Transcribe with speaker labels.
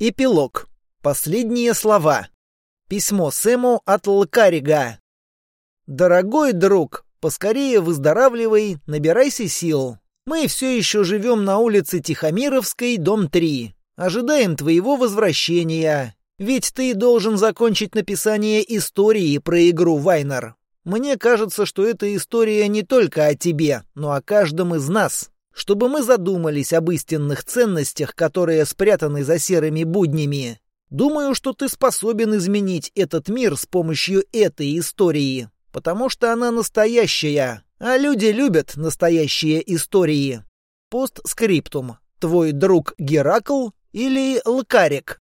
Speaker 1: Эпилог. Последние слова. Письмо Сэму от Лкарига. «Дорогой друг, поскорее выздоравливай, набирайся сил. Мы все еще живем на улице Тихомировской, дом 3. Ожидаем твоего возвращения. Ведь ты должен закончить написание истории про игру Вайнер. Мне кажется, что эта история не только о тебе, но о каждом из нас чтобы мы задумались об истинных ценностях, которые спрятаны за серыми буднями. Думаю, что ты способен изменить этот мир с помощью этой истории, потому что она настоящая, а люди любят настоящие истории. Постскриптум. Твой друг Геракл или Лкарик?